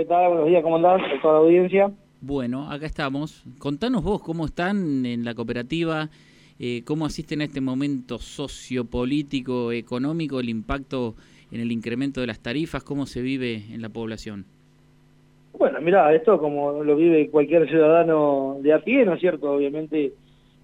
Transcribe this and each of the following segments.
¿Qué tal? Buenos días, ¿cómo andás? A toda la audiencia. Bueno, acá estamos. Contanos vos cómo están en la cooperativa, eh, cómo asisten a este momento sociopolítico, económico, el impacto en el incremento de las tarifas, cómo se vive en la población. Bueno, mira, esto como lo vive cualquier ciudadano de a pie, ¿no es cierto? Obviamente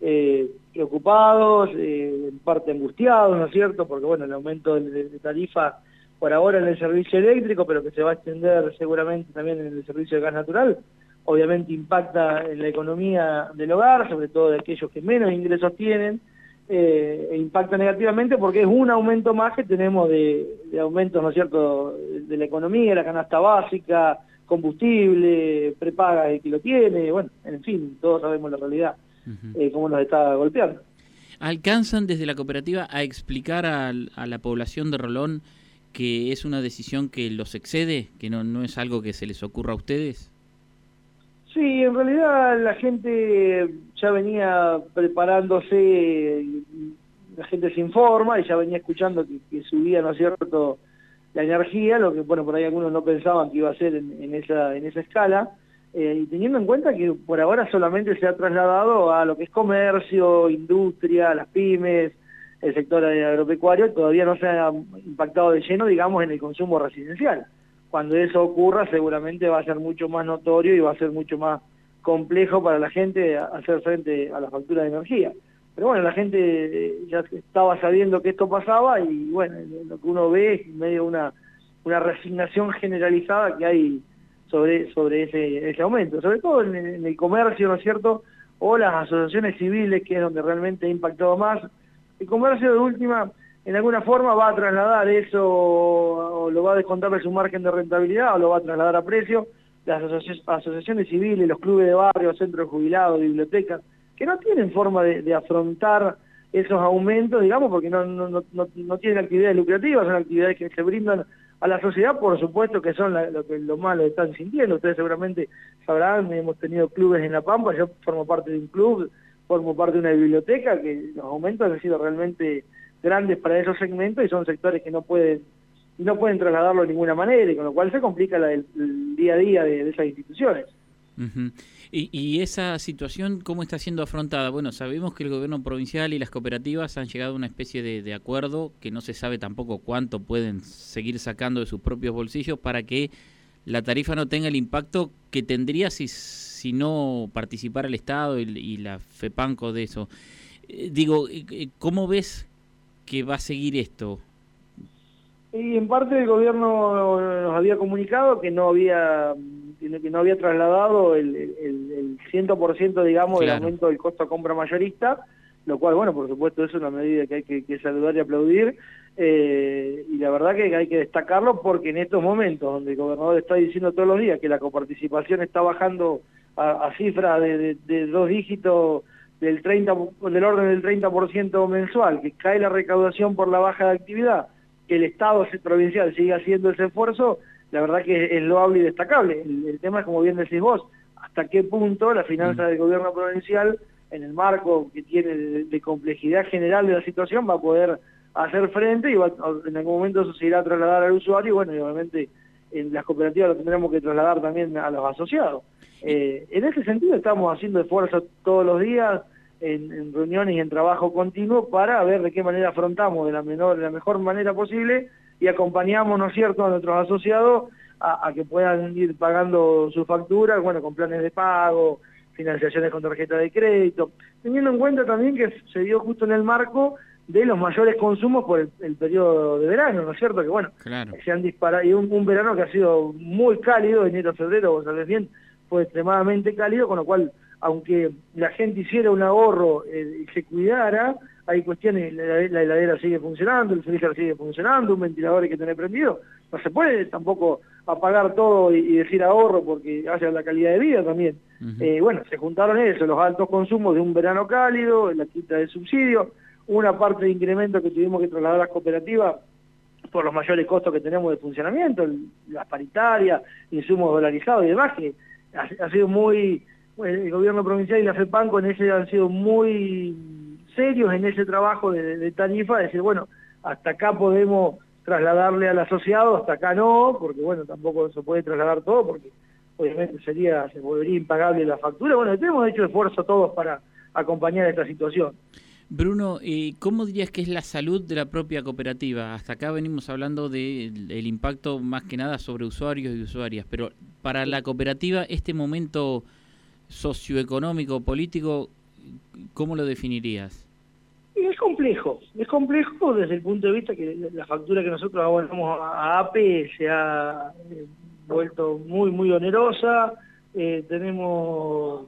eh, preocupados, eh, en parte angustiados, ¿no es cierto? Porque bueno, el aumento de, de tarifa por ahora en el servicio eléctrico, pero que se va a extender seguramente también en el servicio de gas natural, obviamente impacta en la economía del hogar, sobre todo de aquellos que menos ingresos tienen, eh, e impacta negativamente porque es un aumento más que tenemos de, aumentos, ¿no es cierto?, de la economía, la canasta básica, combustible, prepaga el que lo tiene, bueno, en fin, todos sabemos la realidad, eh, cómo nos está golpeando. ¿Alcanzan desde la cooperativa a explicar a la población de Rolón que es una decisión que los excede, que no, no es algo que se les ocurra a ustedes? Sí, en realidad la gente ya venía preparándose, la gente se informa y ya venía escuchando que, subía, ¿no es cierto?, la energía, lo que, bueno, por ahí algunos no pensaban que iba a ser en, esa, en esa escala, eh, y teniendo en cuenta que por ahora solamente se ha trasladado a lo que es comercio, industria, las pymes, el sector agropecuario todavía no se ha impactado de lleno, digamos, en el consumo residencial. Cuando eso ocurra seguramente va a ser mucho más notorio y va a ser mucho más complejo para la gente hacer frente a la factura de energía. Pero bueno, la gente eh, ya estaba sabiendo que esto pasaba y bueno, lo que uno ve es medio una, una resignación generalizada que hay sobre, sobre ese, ese aumento, sobre todo en, en el comercio, ¿no es cierto?, o las asociaciones civiles, que es donde realmente ha impactado más, el comercio de última, en alguna forma, va a trasladar eso, o lo va a descontar de su margen de rentabilidad, o lo va a trasladar a precio. Las asociaciones civiles, los clubes de barrio, centros jubilados, bibliotecas, que no tienen forma de, afrontar esos aumentos, digamos, porque no, tienen actividades lucrativas, son actividades que se brindan a la sociedad, por supuesto que son lo que lo malo están sintiendo. Ustedes seguramente sabrán, hemos tenido clubes en La Pampa, yo formo parte de un club formo parte de una biblioteca, que los aumentos han sido realmente grandes para esos segmentos y son sectores que no pueden no pueden trasladarlo de ninguna manera y con lo cual se complica la el día a día de, esas instituciones. y, esa situación cómo está siendo afrontada? Bueno, sabemos que el gobierno provincial y las cooperativas han llegado a una especie de, de acuerdo que no se sabe tampoco cuánto pueden seguir sacando de sus propios bolsillos para que la tarifa no tenga el impacto que tendría si, si no participara el Estado y, la FEPANCO de eso. Eh, digo, eh, eh, ¿cómo ves que va a seguir esto? Y en parte el gobierno nos había comunicado que no había que no había trasladado el, el, el 100% digamos del aumento del costo a compra mayorista lo cual, bueno, por supuesto, es una medida que hay que, saludar y aplaudir, eh, y la verdad que hay que destacarlo porque en estos momentos, donde el gobernador está diciendo todos los días que la coparticipación está bajando a, cifras de, dos dígitos del 30 del orden del 30% mensual, que cae la recaudación por la baja de actividad, que el Estado provincial sigue haciendo ese esfuerzo, la verdad que es, loable y destacable. El, tema es, como bien decís vos, hasta qué punto la finanza mm. del gobierno provincial en el marco que tiene de, complejidad general de la situación va a poder hacer frente y en algún momento eso se irá a trasladar al usuario y bueno, y obviamente en las cooperativas lo tendremos que trasladar también a los asociados. Eh, en ese sentido estamos haciendo esfuerzos todos los días en, reuniones y en trabajo continuo para ver de qué manera afrontamos de la, menor, de la mejor manera posible y acompañamos, ¿no es cierto?, a nuestros asociados a, a que puedan ir pagando sus facturas, bueno, con planes de pago, financiaciones con tarjeta de crédito, teniendo en cuenta también que se dio justo en el marco de los mayores consumos por el, periodo de verano, ¿no es cierto? Que bueno, se han disparado, y un, verano que ha sido muy cálido, enero-febrero, vos sabés bien, fue extremadamente cálido, con lo cual, aunque la gente hiciera un ahorro eh, y se cuidara, hay cuestiones, la, heladera sigue funcionando, el freezer sigue funcionando, un ventilador hay que tener prendido. No se puede tampoco apagar todo y, decir ahorro porque haya la calidad de vida también. Eh, bueno, se juntaron eso, los altos consumos de un verano cálido, la quita de subsidio, una parte de incremento que tuvimos que trasladar a las cooperativas por los mayores costos que tenemos de funcionamiento, las paritarias, insumos dolarizados y demás, que ha, sido muy, el gobierno provincial y la FEPANCO en ese han sido muy serios en ese trabajo de, tarifa, decir, bueno, hasta acá podemos trasladarle al asociado, hasta acá no, porque bueno, tampoco se puede trasladar todo, porque obviamente sería, se volvería impagable la factura. Bueno, hemos hecho esfuerzo todos para acompañar esta situación. Bruno, eh, ¿cómo dirías que es la salud de la propia cooperativa? Hasta acá venimos hablando del impacto más que nada sobre usuarios y usuarias, pero para la cooperativa, este momento socioeconómico, político, ¿cómo lo definirías? Es complejo, es complejo desde el punto de vista que la factura que nosotros abonamos a APE se ha eh, vuelto muy, muy onerosa, eh, tenemos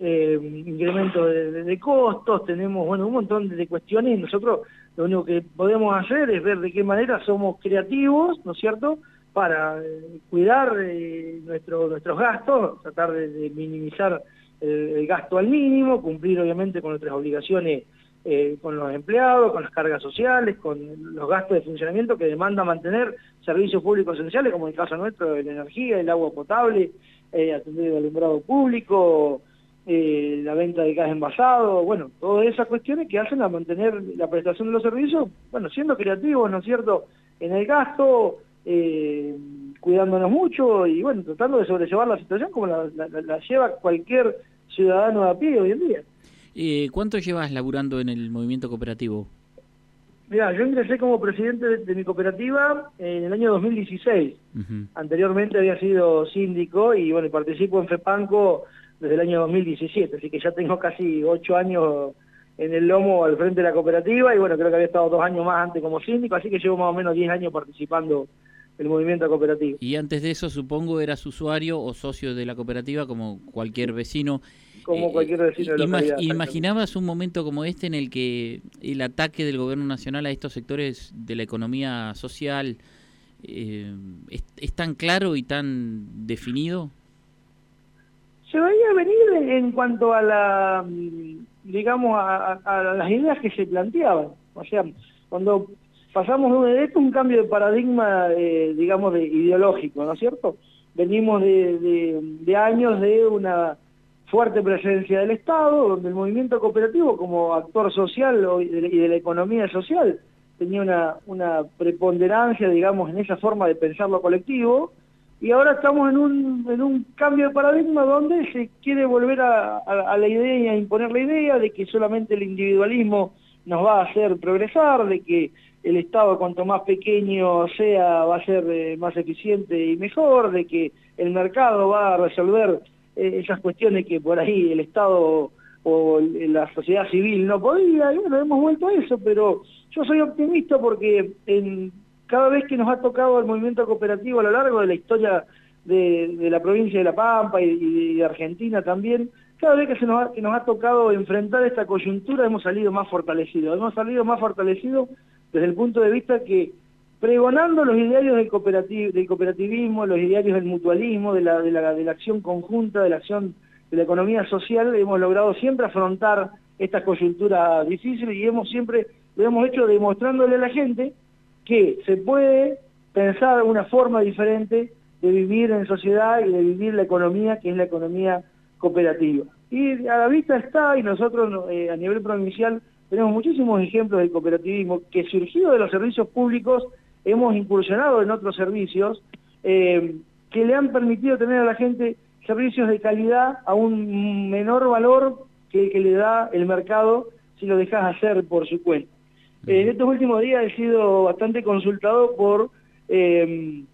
eh, incremento de, costos, tenemos bueno un montón de, cuestiones nosotros lo único que podemos hacer es ver de qué manera somos creativos, ¿no es cierto?, para eh, cuidar eh, nuestro, nuestros gastos, tratar de, minimizar el, gasto al mínimo, cumplir obviamente con nuestras obligaciones con los empleados, con las cargas sociales, con los gastos de funcionamiento que demanda mantener servicios públicos esenciales, como en el caso nuestro la energía, el agua potable, atender el alumbrado público, eh, la venta de gas envasado, bueno, todas esas cuestiones que hacen a mantener la prestación de los servicios, bueno, siendo creativos, ¿no es cierto?, en el gasto, eh, cuidándonos mucho y, bueno, tratando de sobrellevar la situación como la, lleva cualquier ciudadano a pie hoy en día. Eh, ¿Cuánto llevas laburando en el movimiento cooperativo? Mira, yo ingresé como presidente de, mi cooperativa en el año 2016. Anteriormente había sido síndico y, bueno, participo en FEPANCO desde el año 2017, así que ya tengo casi ocho años en el lomo al frente de la cooperativa y bueno, creo que había estado dos años más antes como síndico, así que llevo más o menos diez años participando del movimiento cooperativo. Y antes de eso, supongo, eras usuario o socio de la cooperativa como cualquier vecino. Como eh, cualquier vecino de la ¿Imaginabas un momento como este en el que el ataque del gobierno nacional a estos sectores de la economía social eh, es tan claro y tan definido? Se veía venir en cuanto a la, digamos, a, las ideas que se planteaban. O sea, cuando pasamos de esto un cambio de paradigma, digamos, de ideológico, ¿no es cierto? Venimos de, años de una fuerte presencia del Estado, donde el movimiento cooperativo como actor social y de, la economía social tenía una, una preponderancia, digamos, en esa forma de pensar lo colectivo, y ahora estamos en un, en un cambio de paradigma donde se quiere volver a, la idea y a imponer la idea de que solamente el individualismo nos va a hacer progresar, de que el Estado cuanto más pequeño sea va a ser eh, más eficiente y mejor, de que el mercado va a resolver eh, esas cuestiones que por ahí el Estado o la sociedad civil no podía, y bueno, hemos vuelto a eso, pero yo soy optimista porque en cada vez que nos ha tocado el movimiento cooperativo a lo largo de la historia de, la provincia de La Pampa y, de Argentina también, cada vez que, se nos ha, tocado enfrentar esta coyuntura hemos salido más fortalecidos. Hemos salido más fortalecidos desde el punto de vista que pregonando los idearios del, cooperativismo, los idearios del mutualismo, de la, de, la, de la acción conjunta, de la acción de la economía social, hemos logrado siempre afrontar esta coyuntura difícil y hemos siempre lo hemos hecho demostrándole a la gente que se puede pensar una forma diferente de vivir en sociedad y de vivir la economía, que es la economía cooperativa. Y a la vista está, y nosotros eh, a nivel provincial tenemos muchísimos ejemplos de cooperativismo que surgido de los servicios públicos hemos incursionado en otros servicios eh, que le han permitido tener a la gente servicios de calidad a un menor valor que el que le da el mercado si lo dejas hacer por su cuenta. En estos últimos días he sido bastante consultado por em,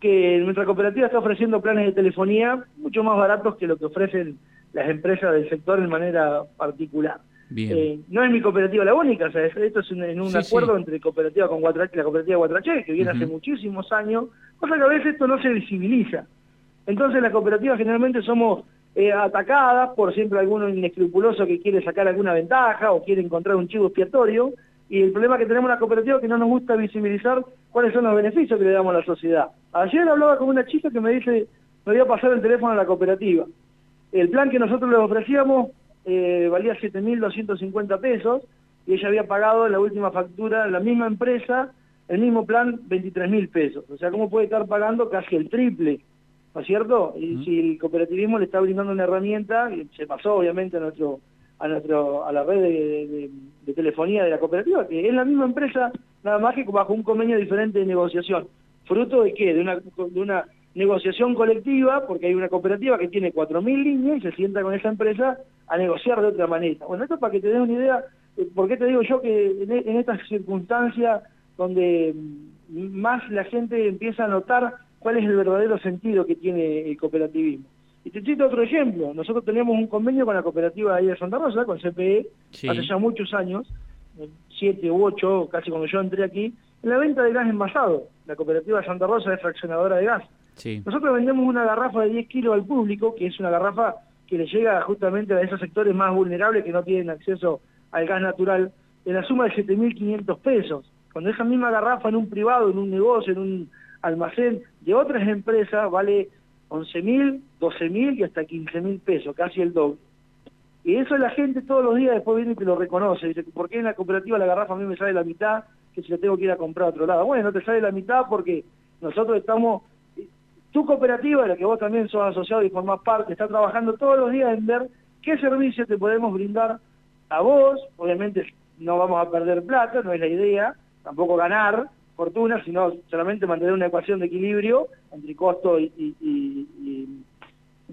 que nuestra cooperativa está ofreciendo planes de telefonía mucho más baratos que lo que ofrecen las empresas del sector en manera particular. Eh, no es mi cooperativa la única, o sea, esto es en un acuerdo entre cooperativa con Guatrache, la cooperativa Guatrache, que viene hace muchísimos años, cosa que a veces esto no se visibiliza. Entonces las cooperativas generalmente somos eh, atacadas por siempre alguno inescrupuloso que quiere sacar alguna ventaja o quiere encontrar un chivo expiatorio, y el problema que tenemos en la cooperativa es que no nos gusta visibilizar cuáles son los beneficios que le damos a la sociedad. Ayer hablaba con una chica que me dice, me voy a pasar el teléfono a la cooperativa. El plan que nosotros le ofrecíamos eh, valía 7.250 pesos y ella había pagado en la última factura, la misma empresa, el mismo plan, 23.000 pesos. O sea, ¿cómo puede estar pagando casi el triple? ¿No es cierto? Y si el cooperativismo le está brindando una herramienta, se pasó obviamente a nuestro a nuestro a la red de, telefonía de la cooperativa, que es la misma empresa, nada más que bajo un convenio diferente de negociación. ¿Fruto de qué? De una, de una negociación colectiva, porque hay una cooperativa que tiene 4.000 líneas y se sienta con esa empresa a negociar de otra manera. Bueno, esto para que te des una idea, ¿por qué te digo yo que en, en estas circunstancias donde mm, más la gente empieza a notar cuál es el verdadero sentido que tiene el cooperativismo? Y te cito otro ejemplo. Nosotros tenemos un convenio con la cooperativa de Santa Rosa, con CPE, hace ya muchos años, siete u ocho, casi cuando yo entré aquí, en la venta de gas envasado. La cooperativa de Santa Rosa es fraccionadora de gas. Nosotros vendemos una garrafa de 10 kilos al público, que es una garrafa que le llega justamente a esos sectores más vulnerables que no tienen acceso al gas natural, en la suma de 7.500 pesos. Cuando esa misma garrafa en un privado, en un negocio, en un almacén de otras empresas, vale 11.000, 12.000 y hasta 15.000 pesos, casi el doble. Y eso la gente todos los días después viene y te lo reconoce. Dice, ¿por qué en la cooperativa la garrafa a mí me sale la mitad que si la tengo que ir a comprar a otro lado? Bueno, no te sale la mitad porque nosotros estamos... Tu cooperativa, la que vos también sos asociado y formás parte, está trabajando todos los días en ver qué servicios te podemos brindar a vos. Obviamente no vamos a perder plata, no es la idea, tampoco ganar, fortuna, sino solamente mantener una ecuación de equilibrio entre costo y,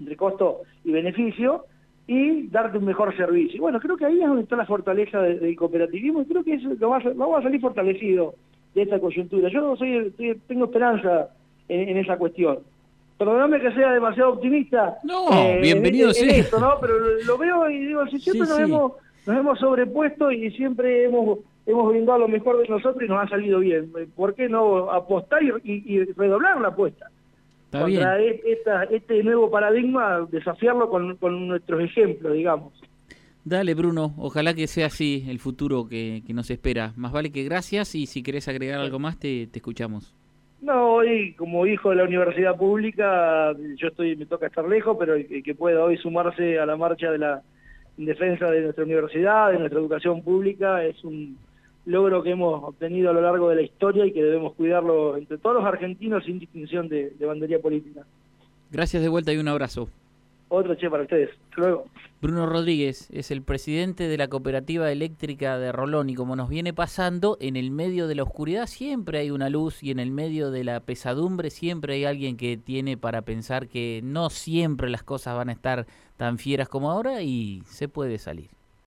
entre costo y beneficio y darte un mejor servicio. Bueno, creo que ahí es donde está la fortaleza del, cooperativismo y creo que eso lo vamos a salir fortalecido de esta coyuntura. Yo soy, tengo esperanza en, esa cuestión. Perdóname que sea demasiado optimista. No, eh, bienvenido en, esto, ¿no? Pero lo, veo y digo, si siempre nos, Hemos, nos hemos sobrepuesto y siempre hemos hemos brindado lo mejor de nosotros y nos ha salido bien. ¿Por qué no apostar y, redoblar la apuesta? Contra e, este nuevo paradigma, desafiarlo con, nuestros ejemplos, digamos. Dale, Bruno, ojalá que sea así el futuro que, nos espera. Más vale que gracias y si querés agregar algo más, te, escuchamos. No, hoy como hijo de la universidad pública, yo estoy me toca estar lejos, pero el que pueda hoy sumarse a la marcha de la defensa de nuestra universidad, de nuestra educación pública, es un, logro que hemos obtenido a lo largo de la historia y que debemos cuidarlo entre todos los argentinos sin distinción de, bandería política. Gracias de vuelta y un abrazo. Otro che para ustedes. luego. Bruno Rodríguez es el presidente de la cooperativa eléctrica de Rolón y como nos viene pasando, en el medio de la oscuridad siempre hay una luz y en el medio de la pesadumbre siempre hay alguien que tiene para pensar que no siempre las cosas van a estar tan fieras como ahora y se puede salir.